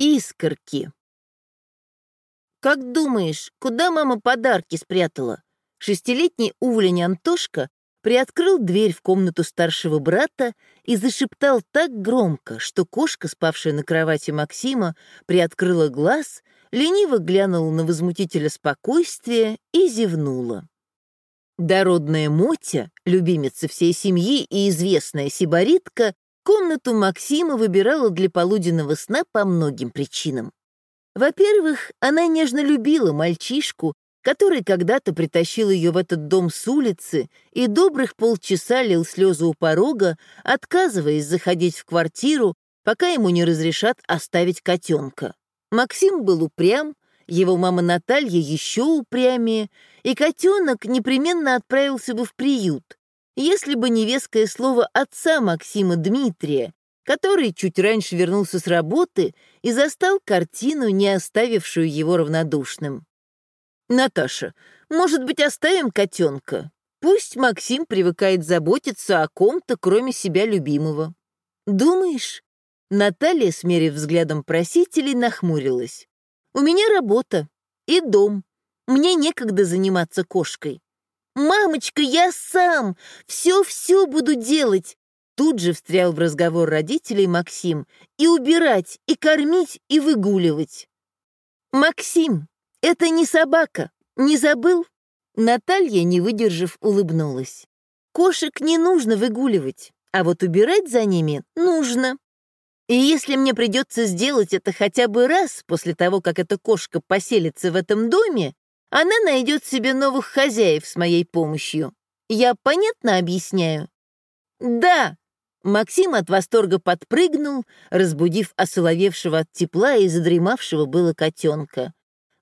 Искорки. Как думаешь, куда мама подарки спрятала? Шестилетний уволень Антошка приоткрыл дверь в комнату старшего брата и зашептал так громко, что кошка, спавшая на кровати Максима, приоткрыла глаз, лениво глянула на возмутителя спокойствия и зевнула. Дородная Мотя, любимица всей семьи и известная сибаритка, Комнату Максима выбирала для полуденного сна по многим причинам. Во-первых, она нежно любила мальчишку, который когда-то притащил ее в этот дом с улицы и добрых полчаса лил слезы у порога, отказываясь заходить в квартиру, пока ему не разрешат оставить котенка. Максим был упрям, его мама Наталья еще упрямее, и котенок непременно отправился бы в приют, если бы не веское слово отца Максима Дмитрия, который чуть раньше вернулся с работы и застал картину, не оставившую его равнодушным. «Наташа, может быть, оставим котенка? Пусть Максим привыкает заботиться о ком-то, кроме себя любимого». «Думаешь?» Наталья, смерив взглядом просителей, нахмурилась. «У меня работа и дом. Мне некогда заниматься кошкой. «Мамочка, я сам! Все-все буду делать!» Тут же встрял в разговор родителей Максим. «И убирать, и кормить, и выгуливать!» «Максим, это не собака, не забыл?» Наталья, не выдержав, улыбнулась. «Кошек не нужно выгуливать, а вот убирать за ними нужно. И если мне придется сделать это хотя бы раз после того, как эта кошка поселится в этом доме, она найдет себе новых хозяев с моей помощью. Я понятно объясняю? Да! Максим от восторга подпрыгнул, разбудив осоловевшего от тепла и задремавшего было котенка.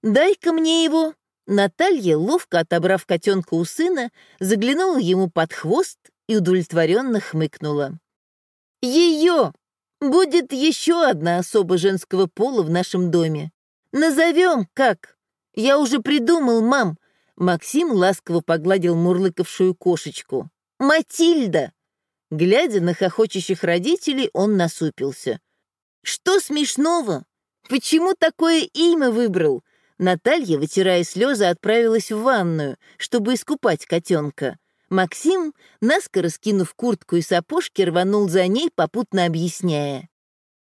«Дай-ка мне его!» Наталья, ловко отобрав котенка у сына, заглянула ему под хвост и удовлетворенно хмыкнула. «Ее! Будет еще одна особа женского пола в нашем доме. Назовем как? «Я уже придумал, мам!» Максим ласково погладил мурлыкавшую кошечку. «Матильда!» Глядя на хохочущих родителей, он насупился. «Что смешного? Почему такое имя выбрал?» Наталья, вытирая слезы, отправилась в ванную, чтобы искупать котенка. Максим, наскоро скинув куртку и сапожки, рванул за ней, попутно объясняя.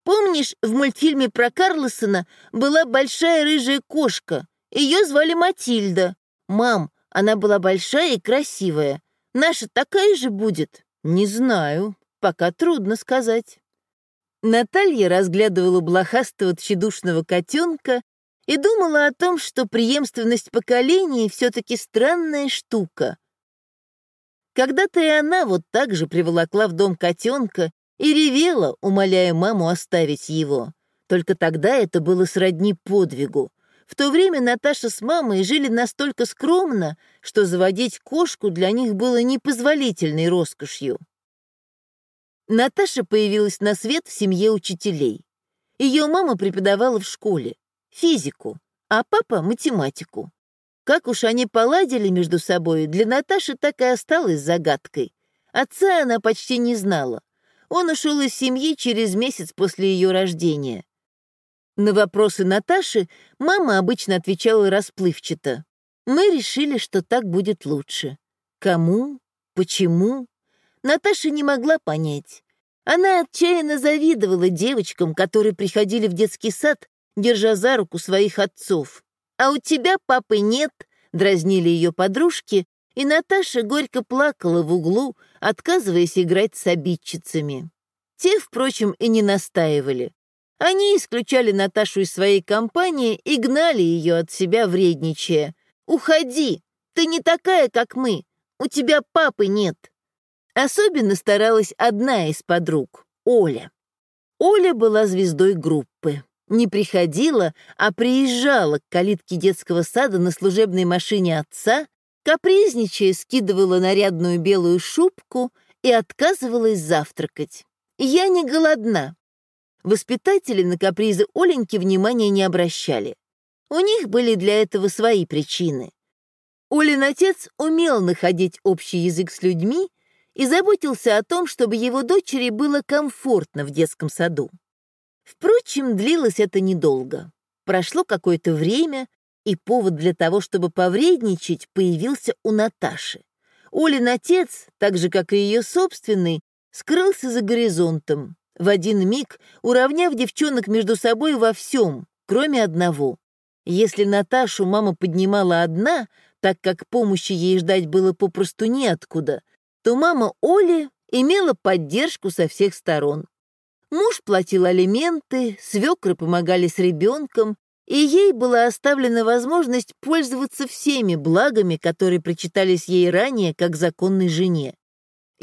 «Помнишь, в мультфильме про Карлосона была большая рыжая кошка? Ее звали Матильда. Мам, она была большая и красивая. Наша такая же будет? Не знаю. Пока трудно сказать. Наталья разглядывала блохастого тщедушного котенка и думала о том, что преемственность поколений все-таки странная штука. Когда-то и она вот так же приволокла в дом котенка и ревела, умоляя маму оставить его. Только тогда это было сродни подвигу. В то время Наташа с мамой жили настолько скромно, что заводить кошку для них было непозволительной роскошью. Наташа появилась на свет в семье учителей. Ее мама преподавала в школе, физику, а папа — математику. Как уж они поладили между собой, для Наташи так и осталось загадкой. Отца она почти не знала. Он ушел из семьи через месяц после ее рождения. На вопросы Наташи мама обычно отвечала расплывчато. Мы решили, что так будет лучше. Кому? Почему? Наташа не могла понять. Она отчаянно завидовала девочкам, которые приходили в детский сад, держа за руку своих отцов. «А у тебя папы нет», — дразнили ее подружки, и Наташа горько плакала в углу, отказываясь играть с обидчицами. Те, впрочем, и не настаивали. Они исключали Наташу из своей компании и гнали ее от себя вредничая. «Уходи! Ты не такая, как мы! У тебя папы нет!» Особенно старалась одна из подруг — Оля. Оля была звездой группы. Не приходила, а приезжала к калитке детского сада на служебной машине отца, капризничая скидывала нарядную белую шубку и отказывалась завтракать. «Я не голодна», Воспитатели на капризы Оленьки внимания не обращали. У них были для этого свои причины. Олин отец умел находить общий язык с людьми и заботился о том, чтобы его дочери было комфортно в детском саду. Впрочем, длилось это недолго. Прошло какое-то время, и повод для того, чтобы повредничать, появился у Наташи. Олин отец, так же, как и ее собственный, скрылся за горизонтом, в один миг уравняв девчонок между собой во всем, кроме одного. Если Наташу мама поднимала одна, так как помощи ей ждать было попросту неоткуда, то мама Оли имела поддержку со всех сторон. Муж платил алименты, свекры помогали с ребенком, и ей была оставлена возможность пользоваться всеми благами, которые причитались ей ранее как законной жене.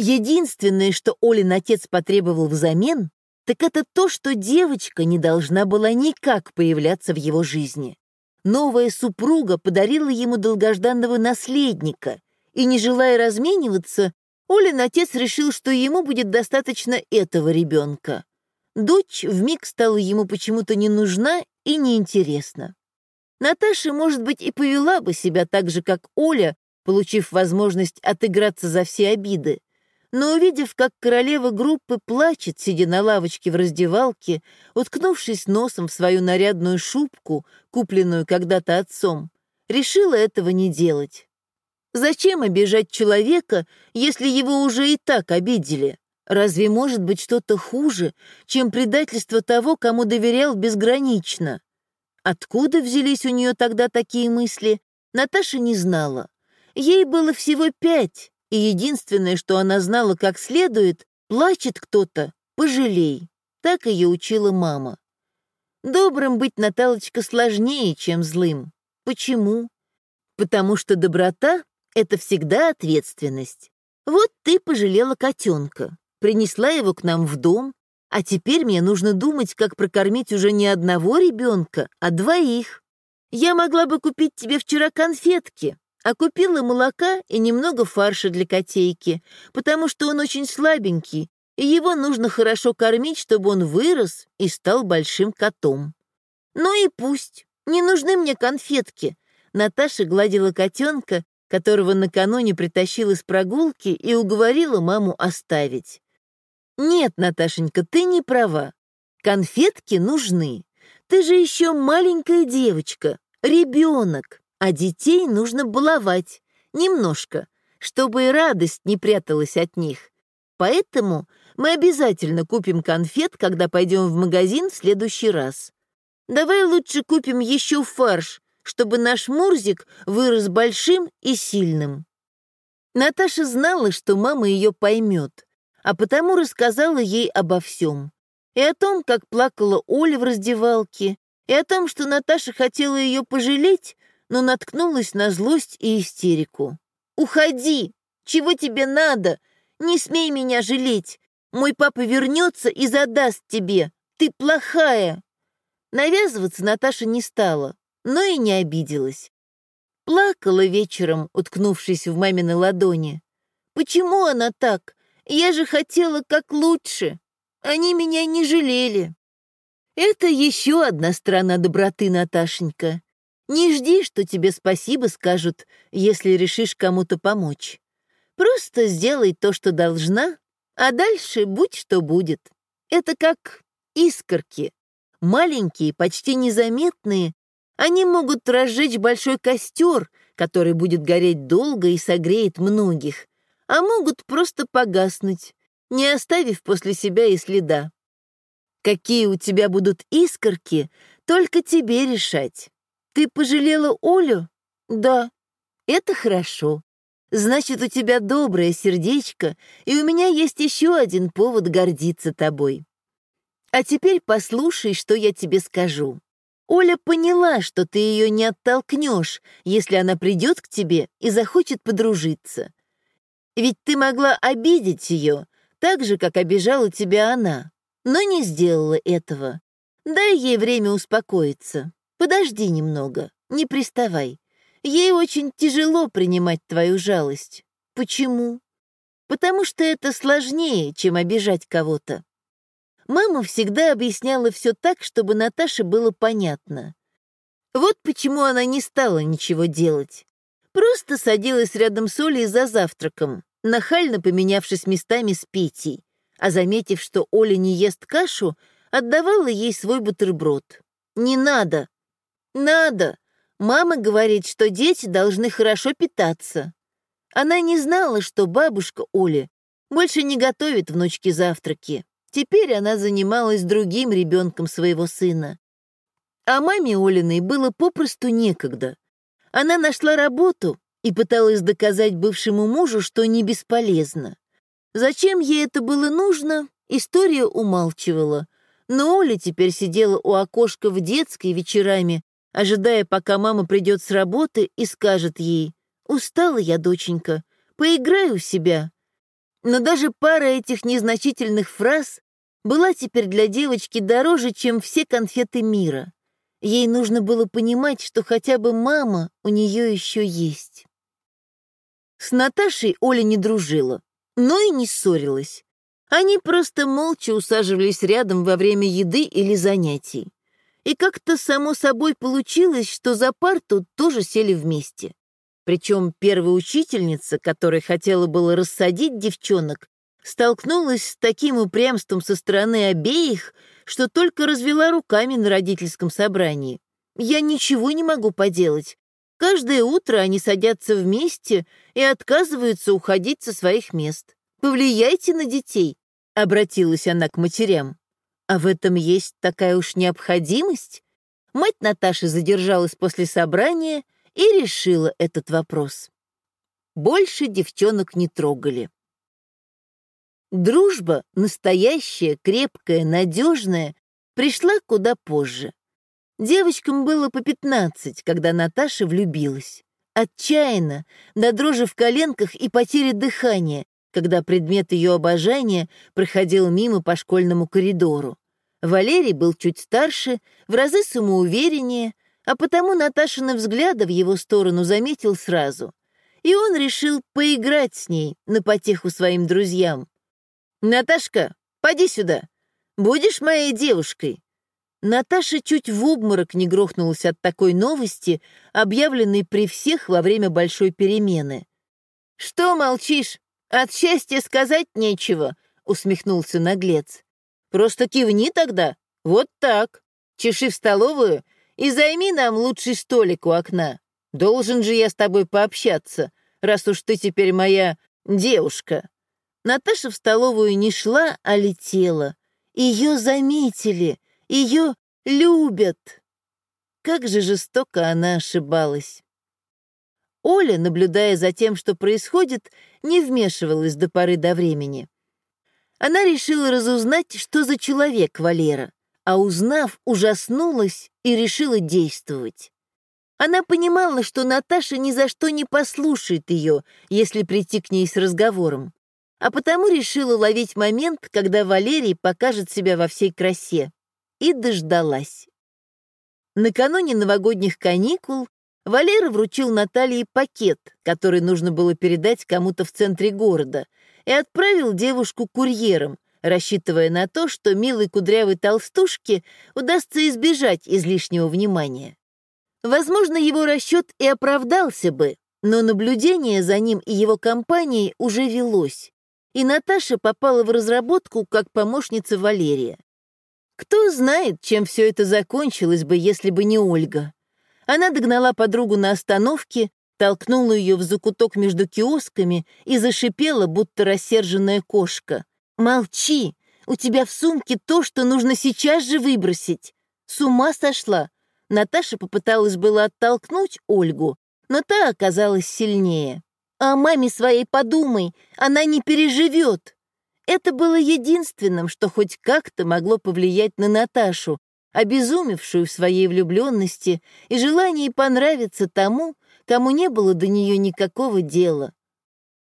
Единственное, что Олин отец потребовал взамен, так это то, что девочка не должна была никак появляться в его жизни. Новая супруга подарила ему долгожданного наследника, и, не желая размениваться, Олин отец решил, что ему будет достаточно этого ребенка. Дочь вмиг стала ему почему-то не нужна и неинтересна. Наташа, может быть, и повела бы себя так же, как Оля, получив возможность отыграться за все обиды. Но увидев, как королева группы плачет, сидя на лавочке в раздевалке, уткнувшись носом в свою нарядную шубку, купленную когда-то отцом, решила этого не делать. Зачем обижать человека, если его уже и так обидели? Разве может быть что-то хуже, чем предательство того, кому доверял безгранично? Откуда взялись у нее тогда такие мысли, Наташа не знала. Ей было всего пять, и единственное, что она знала как следует, плачет кто-то, пожалей. Так ее учила мама. Добрым быть, Наталочка, сложнее, чем злым. Почему? Потому что доброта — это всегда ответственность. Вот ты пожалела котенка, принесла его к нам в дом, а теперь мне нужно думать, как прокормить уже не одного ребенка, а двоих. Я могла бы купить тебе вчера конфетки, а купила молока и немного фарша для котейки, потому что он очень слабенький, и его нужно хорошо кормить, чтобы он вырос и стал большим котом. Ну и пусть, не нужны мне конфетки. Наташа гладила котенка, которого накануне притащила с прогулки и уговорила маму оставить. «Нет, Наташенька, ты не права. Конфетки нужны. Ты же еще маленькая девочка, ребенок, а детей нужно баловать. Немножко, чтобы и радость не пряталась от них. Поэтому мы обязательно купим конфет, когда пойдем в магазин в следующий раз. Давай лучше купим еще фарш, чтобы наш Мурзик вырос большим и сильным». Наташа знала, что мама ее поймет а потому рассказала ей обо всем. И о том, как плакала Оля в раздевалке, и о том, что Наташа хотела ее пожалеть, но наткнулась на злость и истерику. «Уходи! Чего тебе надо? Не смей меня жалеть! Мой папа вернется и задаст тебе! Ты плохая!» Навязываться Наташа не стала, но и не обиделась. Плакала вечером, уткнувшись в мамины ладони. Почему она так? Я же хотела как лучше. Они меня не жалели. Это еще одна сторона доброты, Наташенька. Не жди, что тебе спасибо скажут, если решишь кому-то помочь. Просто сделай то, что должна, а дальше будь что будет. Это как искорки. Маленькие, почти незаметные, они могут разжечь большой костер, который будет гореть долго и согреет многих а могут просто погаснуть, не оставив после себя и следа. Какие у тебя будут искорки, только тебе решать. Ты пожалела Олю? Да. Это хорошо. Значит, у тебя доброе сердечко, и у меня есть еще один повод гордиться тобой. А теперь послушай, что я тебе скажу. Оля поняла, что ты ее не оттолкнешь, если она придет к тебе и захочет подружиться. Ведь ты могла обидеть ее, так же, как обижала тебя она, но не сделала этого. Дай ей время успокоиться. Подожди немного, не приставай. Ей очень тяжело принимать твою жалость. Почему? Потому что это сложнее, чем обижать кого-то. Мама всегда объясняла все так, чтобы Наташе было понятно. Вот почему она не стала ничего делать. Просто садилась рядом с Олей за завтраком, нахально поменявшись местами с Петей, а заметив, что Оля не ест кашу, отдавала ей свой бутерброд. «Не надо!» «Надо! Мама говорит, что дети должны хорошо питаться». Она не знала, что бабушка Оля больше не готовит внучке завтраки. Теперь она занималась другим ребенком своего сына. А маме Олиной было попросту некогда. Она нашла работу и пыталась доказать бывшему мужу, что не бесполезно. Зачем ей это было нужно, история умалчивала. Но Оля теперь сидела у окошка в детской вечерами, ожидая, пока мама придет с работы и скажет ей, «Устала я, доченька, поиграй у себя». Но даже пара этих незначительных фраз была теперь для девочки дороже, чем все конфеты мира. Ей нужно было понимать, что хотя бы мама у нее еще есть. С Наташей Оля не дружила, но и не ссорилась. Они просто молча усаживались рядом во время еды или занятий. И как-то само собой получилось, что за парту тоже сели вместе. Причем первая учительница, которая хотела было рассадить девчонок, столкнулась с таким упрямством со стороны обеих, что только развела руками на родительском собрании. Я ничего не могу поделать. Каждое утро они садятся вместе и отказываются уходить со своих мест. Повлияйте на детей, — обратилась она к матерям. А в этом есть такая уж необходимость? Мать Наташи задержалась после собрания и решила этот вопрос. Больше девчонок не трогали. Дружба, настоящая, крепкая, надежная, пришла куда позже. Девочкам было по пятнадцать, когда Наташа влюбилась. Отчаянно, до дрожи в коленках и потери дыхания, когда предмет ее обожания проходил мимо по школьному коридору. Валерий был чуть старше, в разы самоувереннее, а потому Наташины взгляды в его сторону заметил сразу. И он решил поиграть с ней на потеху своим друзьям. «Наташка, поди сюда. Будешь моей девушкой?» Наташа чуть в обморок не грохнулась от такой новости, объявленной при всех во время большой перемены. «Что молчишь? От счастья сказать нечего», — усмехнулся наглец. «Просто кивни тогда. Вот так. Чеши в столовую и займи нам лучший столик у окна. Должен же я с тобой пообщаться, раз уж ты теперь моя девушка». Наташа в столовую не шла, а летела. Ее заметили, ее любят. Как же жестоко она ошибалась. Оля, наблюдая за тем, что происходит, не вмешивалась до поры до времени. Она решила разузнать, что за человек Валера, а узнав, ужаснулась и решила действовать. Она понимала, что Наташа ни за что не послушает ее, если прийти к ней с разговором а потому решила ловить момент, когда Валерий покажет себя во всей красе. И дождалась. Накануне новогодних каникул Валера вручил Наталье пакет, который нужно было передать кому-то в центре города, и отправил девушку курьером, рассчитывая на то, что милой кудрявой толстушке удастся избежать излишнего внимания. Возможно, его расчет и оправдался бы, но наблюдение за ним и его компанией уже велось и Наташа попала в разработку как помощница Валерия. Кто знает, чем все это закончилось бы, если бы не Ольга. Она догнала подругу на остановке, толкнула ее в закуток между киосками и зашипела, будто рассерженная кошка. «Молчи! У тебя в сумке то, что нужно сейчас же выбросить!» С ума сошла! Наташа попыталась было оттолкнуть Ольгу, но та оказалась сильнее. О маме своей подумай, она не переживет. Это было единственным, что хоть как-то могло повлиять на Наташу, обезумевшую в своей влюбленности и желании понравиться тому, кому не было до нее никакого дела.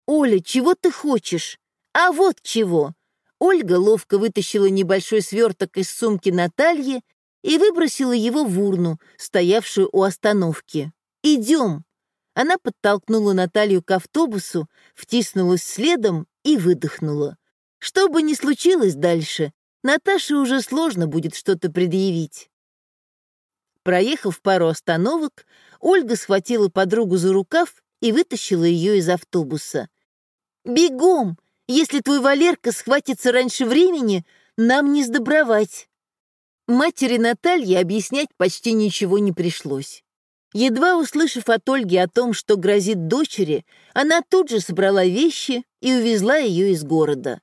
«Оля, чего ты хочешь? А вот чего!» Ольга ловко вытащила небольшой сверток из сумки Натальи и выбросила его в урну, стоявшую у остановки. «Идем!» Она подтолкнула Наталью к автобусу, втиснулась следом и выдохнула. Что бы ни случилось дальше, Наташе уже сложно будет что-то предъявить. Проехав пару остановок, Ольга схватила подругу за рукав и вытащила ее из автобуса. «Бегом! Если твой Валерка схватится раньше времени, нам не сдобровать!» Матери Натальи объяснять почти ничего не пришлось. Едва услышав от Ольги о том, что грозит дочери, она тут же собрала вещи и увезла ее из города.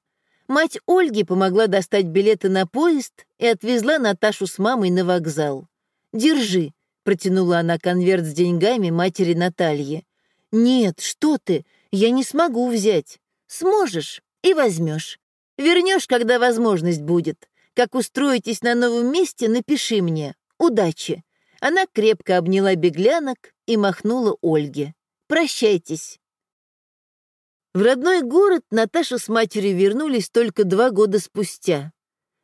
Мать Ольги помогла достать билеты на поезд и отвезла Наташу с мамой на вокзал. «Держи», — протянула она конверт с деньгами матери Натальи. «Нет, что ты, я не смогу взять. Сможешь и возьмешь. Вернешь, когда возможность будет. Как устроитесь на новом месте, напиши мне. Удачи». Она крепко обняла беглянок и махнула Ольге. «Прощайтесь». В родной город Наташа с матерью вернулись только два года спустя.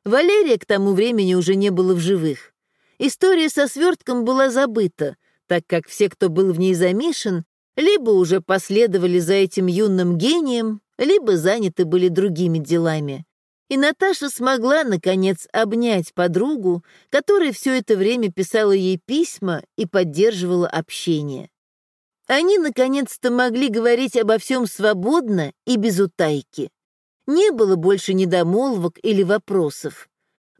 Валерия к тому времени уже не было в живых. История со свертком была забыта, так как все, кто был в ней замешан, либо уже последовали за этим юным гением, либо заняты были другими делами. И Наташа смогла, наконец, обнять подругу, которая все это время писала ей письма и поддерживала общение. Они наконец-то могли говорить обо всем свободно и без утайки. Не было больше недомолвок или вопросов.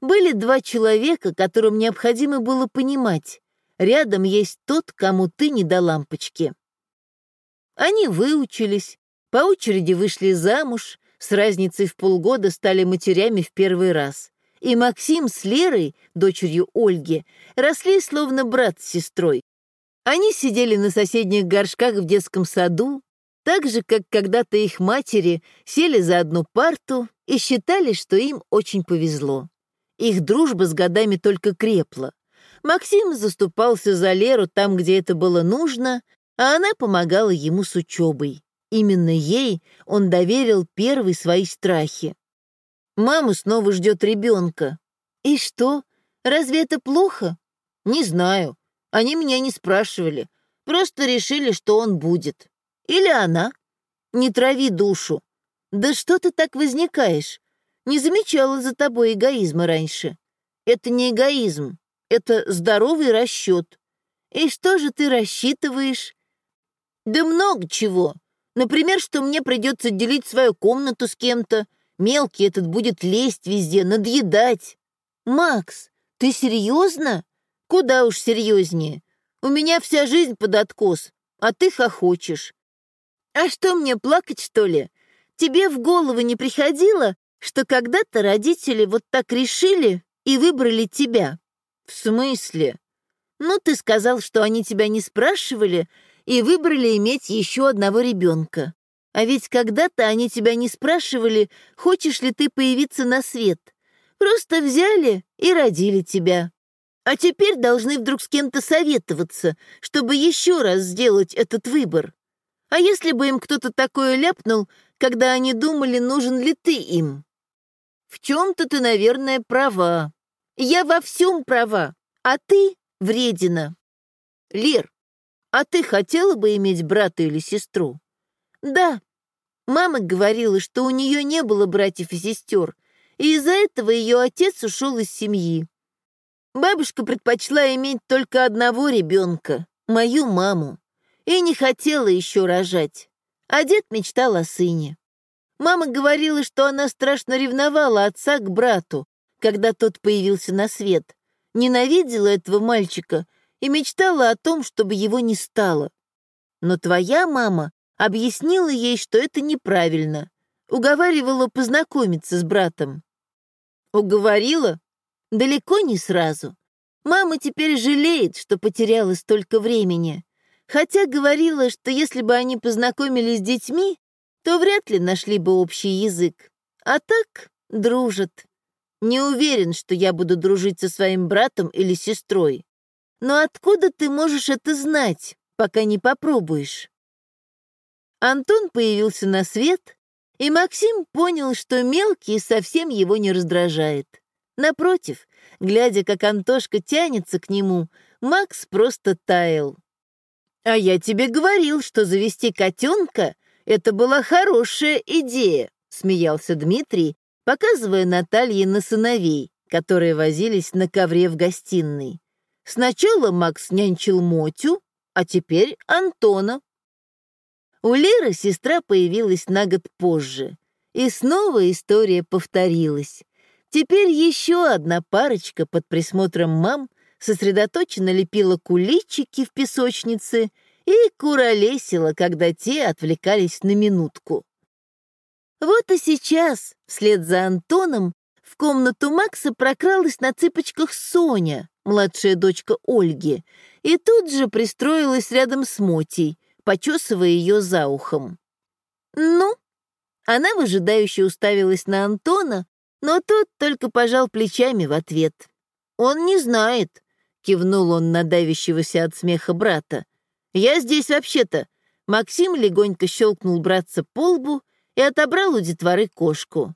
Были два человека, которым необходимо было понимать. Рядом есть тот, кому ты не до лампочки. Они выучились, по очереди вышли замуж, с разницей в полгода стали матерями в первый раз. И Максим с Лерой, дочерью Ольги, росли словно брат с сестрой, они сидели на соседних горшках в детском саду, так же, как когда-то их матери сели за одну парту и считали, что им очень повезло. Их дружба с годами только крепла. Максим заступался за Леру там, где это было нужно, а она помогала ему с учебой. Именно ей он доверил первые свои страхи. Мама снова ждет ребенка. И что? Разве это плохо? Не знаю. Они меня не спрашивали, просто решили, что он будет. Или она. Не трави душу. Да что ты так возникаешь? Не замечала за тобой эгоизма раньше. Это не эгоизм, это здоровый расчет. И что же ты рассчитываешь? Да много чего. Например, что мне придется делить свою комнату с кем-то. Мелкий этот будет лезть везде, надъедать. Макс, ты серьезно? Куда уж серьезнее. У меня вся жизнь под откос, а ты хохочешь. А что мне, плакать, что ли? Тебе в голову не приходило, что когда-то родители вот так решили и выбрали тебя? В смысле? Ну, ты сказал, что они тебя не спрашивали и выбрали иметь еще одного ребенка. А ведь когда-то они тебя не спрашивали, хочешь ли ты появиться на свет. Просто взяли и родили тебя. А теперь должны вдруг с кем-то советоваться, чтобы еще раз сделать этот выбор. А если бы им кто-то такое ляпнул, когда они думали, нужен ли ты им? В чем-то ты, наверное, права. Я во всем права, а ты вредина. Лер, а ты хотела бы иметь брата или сестру? Да. Мама говорила, что у нее не было братьев и сестер, и из-за этого ее отец ушел из семьи. Бабушка предпочла иметь только одного ребенка, мою маму, и не хотела еще рожать. А дед мечтал о сыне. Мама говорила, что она страшно ревновала отца к брату, когда тот появился на свет, ненавидела этого мальчика и мечтала о том, чтобы его не стало. Но твоя мама объяснила ей, что это неправильно, уговаривала познакомиться с братом. Уговорила? Далеко не сразу. Мама теперь жалеет, что потеряла столько времени. Хотя говорила, что если бы они познакомились с детьми, то вряд ли нашли бы общий язык. А так дружат. Не уверен, что я буду дружить со своим братом или сестрой. Но откуда ты можешь это знать, пока не попробуешь? Антон появился на свет, и Максим понял, что мелкий совсем его не раздражает. Напротив, глядя, как Антошка тянется к нему, Макс просто таял. «А я тебе говорил, что завести котенка — это была хорошая идея», — смеялся Дмитрий, показывая Наталье на сыновей, которые возились на ковре в гостиной. Сначала Макс нянчил Мотю, а теперь Антона. У Леры сестра появилась на год позже, и снова история повторилась. Теперь еще одна парочка под присмотром мам сосредоточенно лепила куличики в песочнице и куролесила, когда те отвлекались на минутку. Вот и сейчас, вслед за Антоном, в комнату Макса прокралась на цыпочках Соня, младшая дочка Ольги, и тут же пристроилась рядом с Мотей, почесывая ее за ухом. «Ну?» Она выжидающе уставилась на Антона, но тот только пожал плечами в ответ. «Он не знает», — кивнул он на давящегося от смеха брата. «Я здесь вообще-то». Максим легонько щелкнул братца по лбу и отобрал у детворы кошку.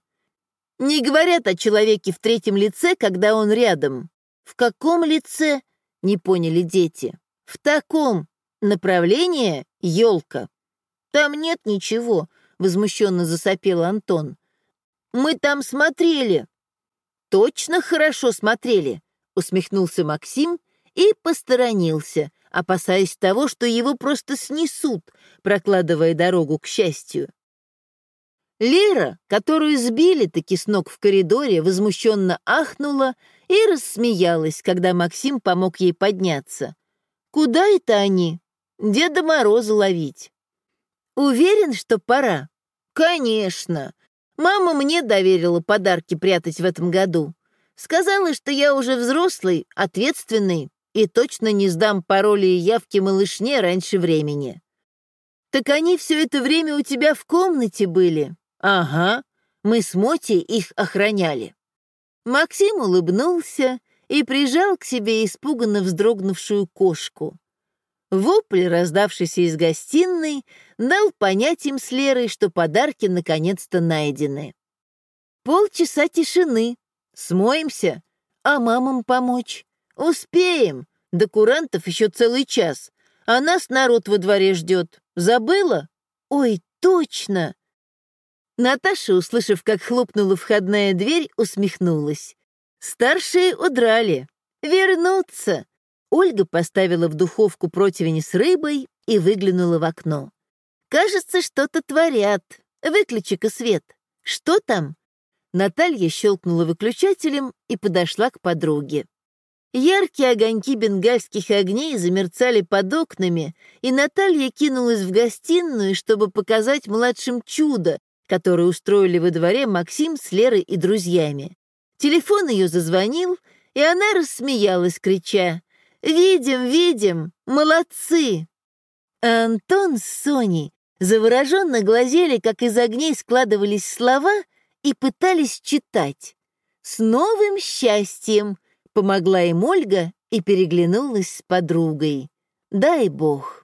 «Не говорят о человеке в третьем лице, когда он рядом». «В каком лице?» — не поняли дети. «В таком. Направление — елка». «Там нет ничего», — возмущенно засопел Антон. Мы там смотрели». «Точно хорошо смотрели», — усмехнулся Максим и посторонился, опасаясь того, что его просто снесут, прокладывая дорогу к счастью. Лера, которую сбили таки с ног в коридоре, возмущенно ахнула и рассмеялась, когда Максим помог ей подняться. «Куда это они? Деда Мороза ловить». «Уверен, что пора?» «Конечно. Мама мне доверила подарки прятать в этом году. Сказала, что я уже взрослый, ответственный и точно не сдам пароли и явки малышне раньше времени. Так они все это время у тебя в комнате были? Ага, мы с Моти их охраняли. Максим улыбнулся и прижал к себе испуганно вздрогнувшую кошку. Вопль, раздавшийся из гостиной, дал понять им с Лерой, что подарки наконец-то найдены. Полчаса тишины. Смоемся. А мамам помочь? Успеем. До курантов еще целый час. А нас народ во дворе ждет. Забыла? Ой, точно. Наташа, услышав, как хлопнула входная дверь, усмехнулась. Старшие удрали. Вернуться. Ольга поставила в духовку противень с рыбой и выглянула в окно. «Кажется, что-то творят. Выключи-ка свет. Что там?» Наталья щелкнула выключателем и подошла к подруге. Яркие огоньки бенгальских огней замерцали под окнами, и Наталья кинулась в гостиную, чтобы показать младшим чудо, которое устроили во дворе Максим с Лерой и друзьями. Телефон ее зазвонил, и она рассмеялась, крича Видим, видим! Молодцы!» Антон с Соней завороженно глазели, как из огней складывались слова и пытались читать. «С новым счастьем!» — помогла им Ольга и переглянулась с подругой. «Дай бог!»